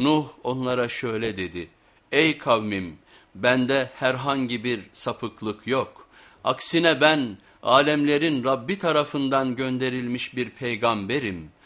Nuh onlara şöyle dedi, ey kavmim bende herhangi bir sapıklık yok. Aksine ben alemlerin Rabbi tarafından gönderilmiş bir peygamberim.''